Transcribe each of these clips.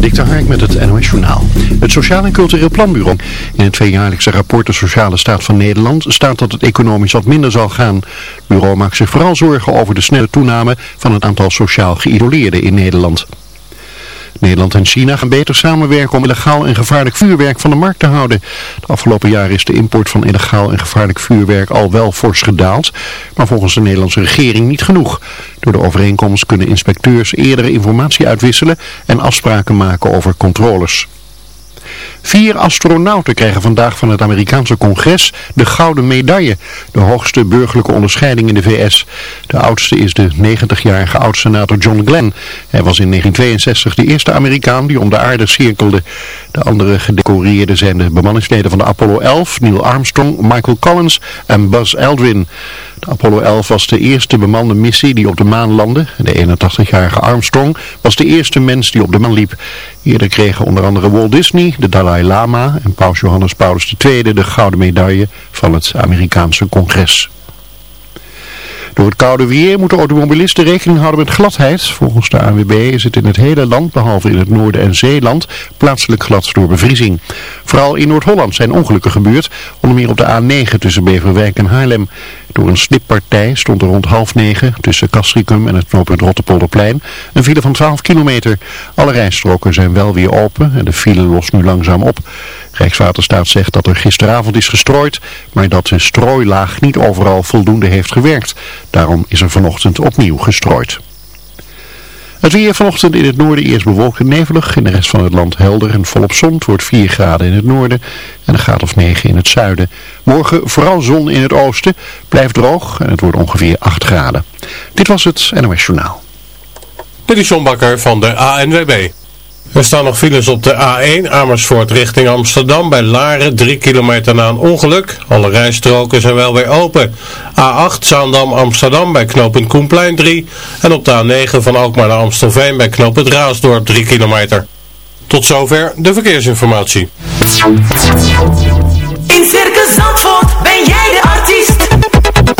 Dikter Hark met het NOS Journaal. Het Sociaal en Cultureel Planbureau. In het tweejaarlijkse rapport De Sociale Staat van Nederland staat dat het economisch wat minder zal gaan. Het bureau maakt zich vooral zorgen over de snelle toename van het aantal sociaal geïsoleerden in Nederland. Nederland en China gaan beter samenwerken om illegaal en gevaarlijk vuurwerk van de markt te houden. De afgelopen jaren is de import van illegaal en gevaarlijk vuurwerk al wel fors gedaald, maar volgens de Nederlandse regering niet genoeg. Door de overeenkomst kunnen inspecteurs eerdere informatie uitwisselen en afspraken maken over controles. Vier astronauten krijgen vandaag van het Amerikaanse congres de Gouden Medaille, de hoogste burgerlijke onderscheiding in de VS. De oudste is de 90-jarige oud-senator John Glenn. Hij was in 1962 de eerste Amerikaan die om de aarde cirkelde. De andere gedecoreerden zijn de bemanningsleden van de Apollo 11, Neil Armstrong, Michael Collins en Buzz Aldrin. Apollo 11 was de eerste bemande missie die op de maan landde. De 81-jarige Armstrong was de eerste mens die op de maan liep. Eerder kregen onder andere Walt Disney, de Dalai Lama en paus Johannes Paulus II de gouden medaille van het Amerikaanse congres. Door het koude weer moeten automobilisten rekening houden met gladheid. Volgens de ANWB is het in het hele land, behalve in het noorden en Zeeland, plaatselijk glad door bevriezing. Vooral in Noord-Holland zijn ongelukken gebeurd, onder meer op de A9 tussen Beverwijk en Haarlem. Door een slippartij stond er rond half negen tussen Castricum en het knooppunt Rottepolderplein een file van 12 kilometer. Alle rijstroken zijn wel weer open en de file lost nu langzaam op. Rijkswaterstaat zegt dat er gisteravond is gestrooid, maar dat de strooilaag niet overal voldoende heeft gewerkt. Daarom is er vanochtend opnieuw gestrooid. Het weer vanochtend in het noorden eerst bewolkt en nevelig. In de rest van het land helder en volop zon. Het wordt 4 graden in het noorden en een graad of 9 in het zuiden. Morgen vooral zon in het oosten. Blijft droog en het wordt ongeveer 8 graden. Dit was het NOS Journaal. Dit is John Bakker van de ANWB. Er staan nog files op de A1 Amersfoort richting Amsterdam bij Laren, 3 kilometer na een ongeluk. Alle rijstroken zijn wel weer open. A8 Zaandam Amsterdam bij knooppunt Koenplein 3 en op de A9 van Alkmaar naar Amstelveen bij knooppunt Raasdorp 3 kilometer. Tot zover de verkeersinformatie. In Circus Zandvoort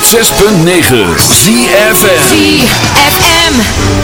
106.9 ZFM ZFM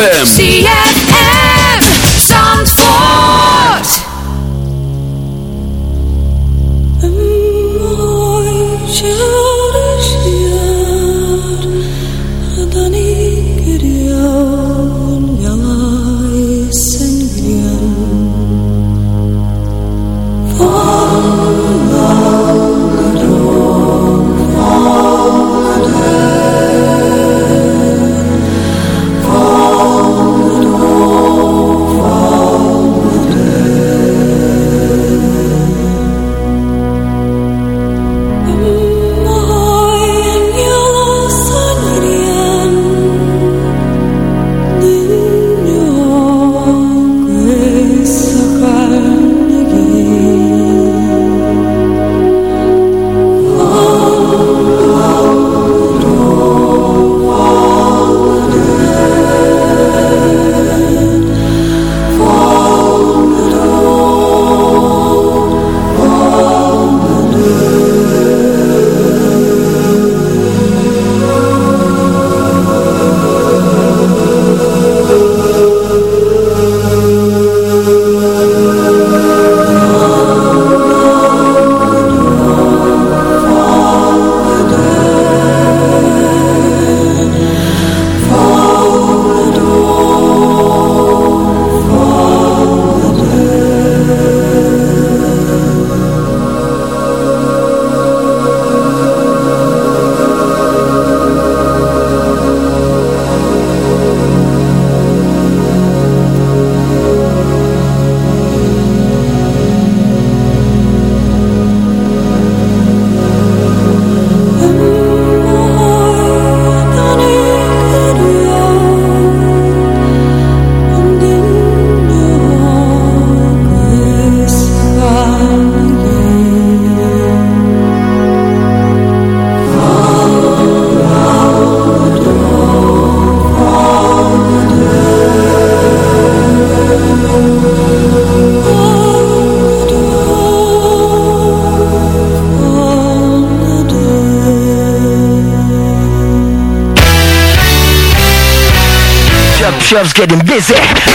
ZFM shelves getting busy.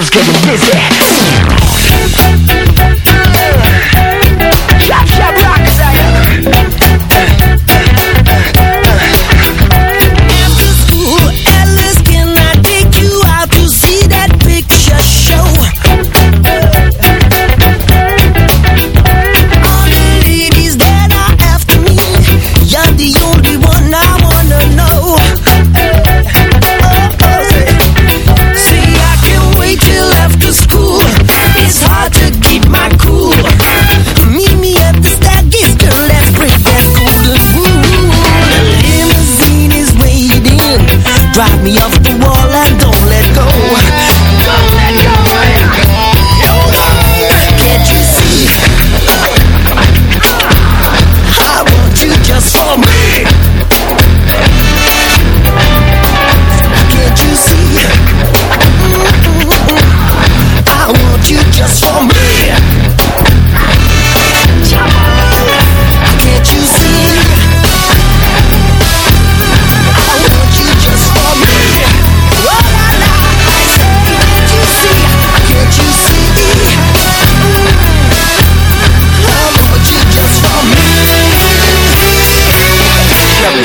girls getting busy.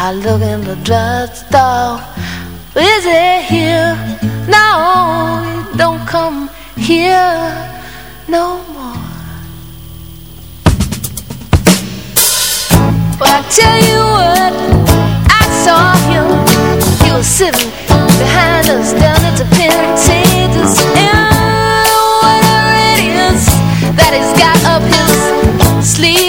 I look in the drugstore. Is he here? No, he don't come here no more. Well, I tell you what, I saw him. He was sitting behind us down at the Pantages. And whatever it is that he's got up his sleeve,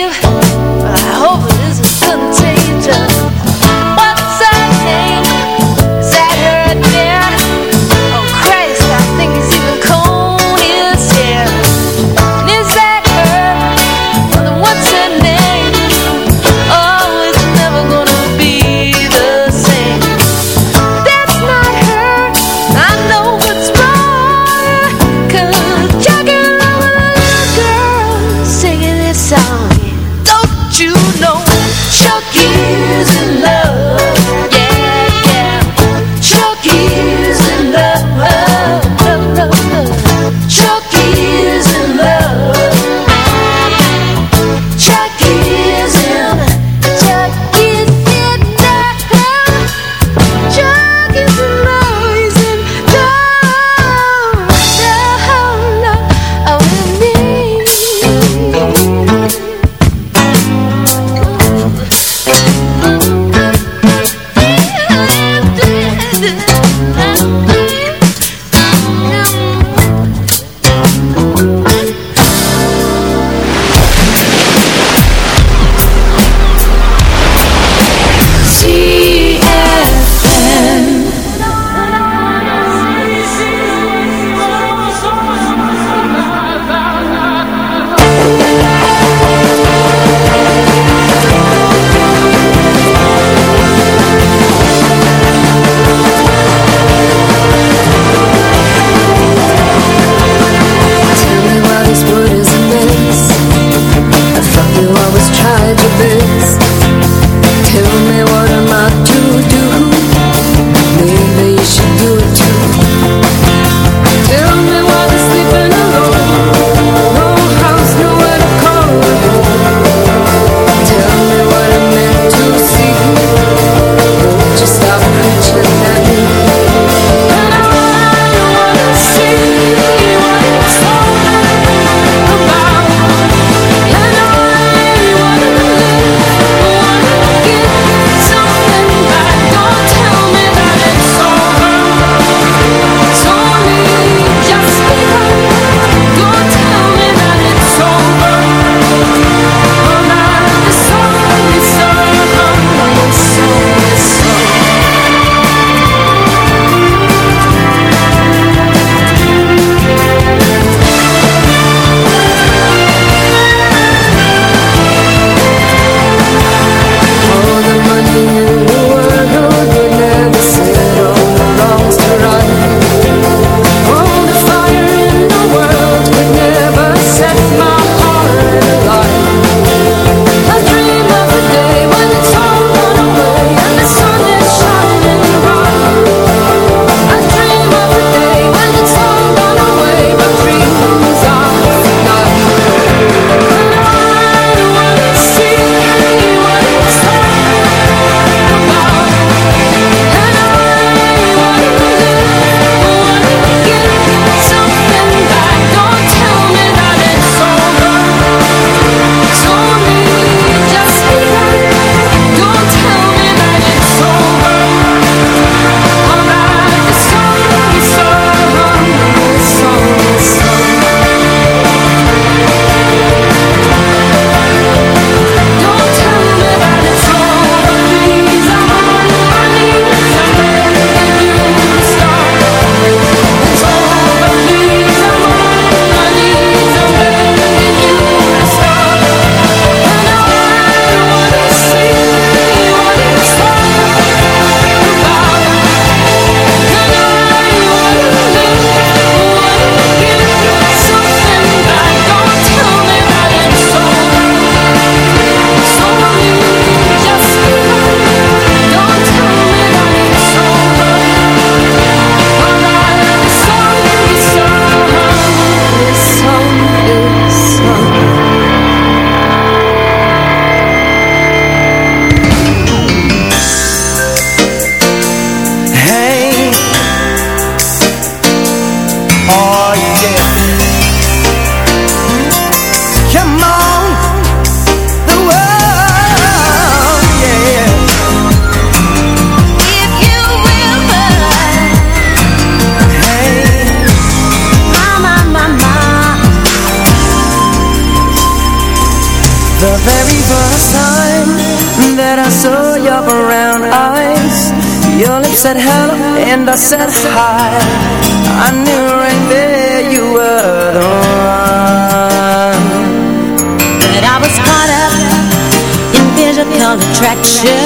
action.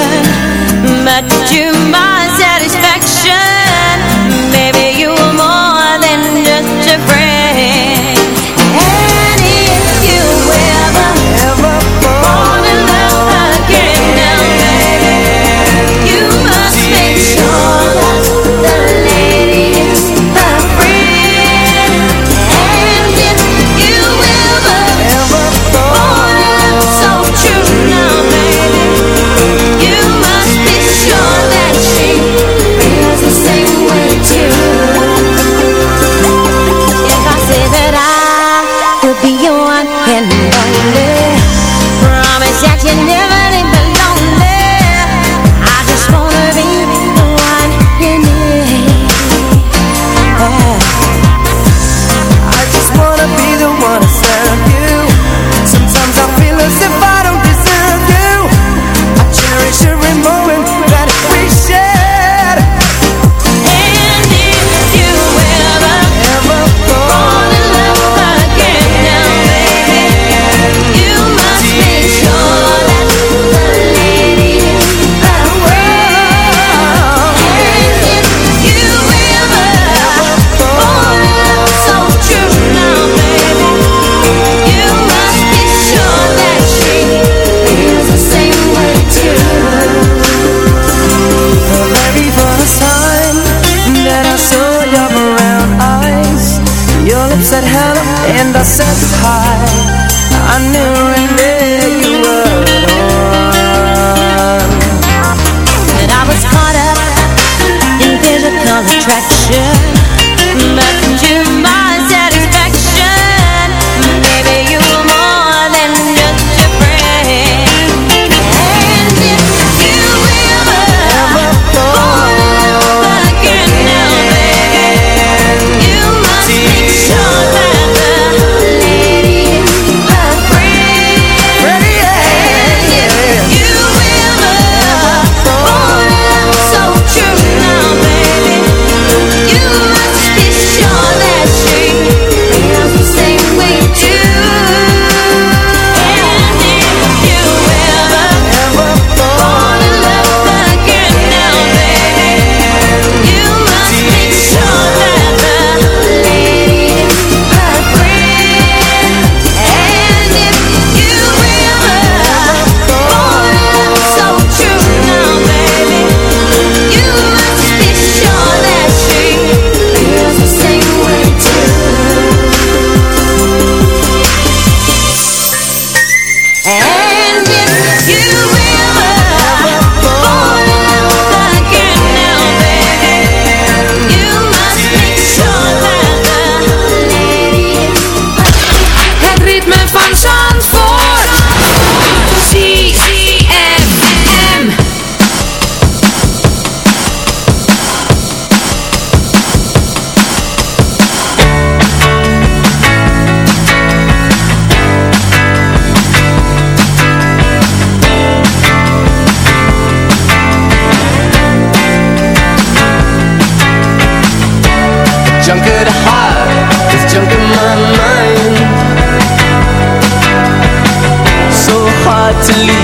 To leave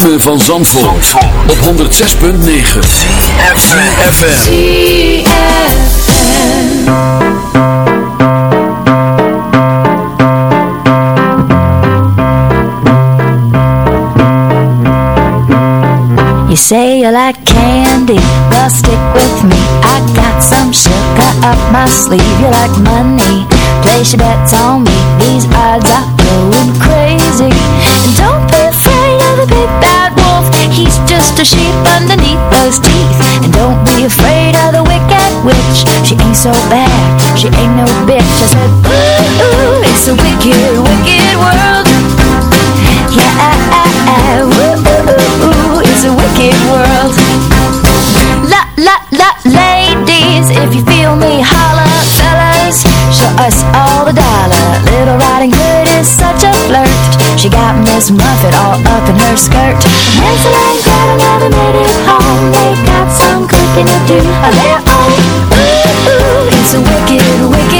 ritme van Zandvoort, Zandvoort. op 106.9 CFFM You say you like candy, well stick with me. I got some sugar up my sleeve. You like money, place your bets on me. These odds are going crazy. just a sheep underneath those teeth. And don't be afraid of the wicked witch. She ain't so bad, she ain't no bitch. I said, ooh, ooh it's a wicked, wicked world. Yeah, Miss Muffet all up in her skirt. Hansel and Gretel never made it home. They got some cooking to do oh, of their own. Ooh, ooh, it's a wicked, wicked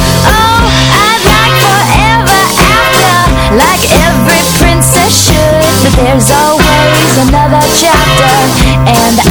But there's always another chapter, and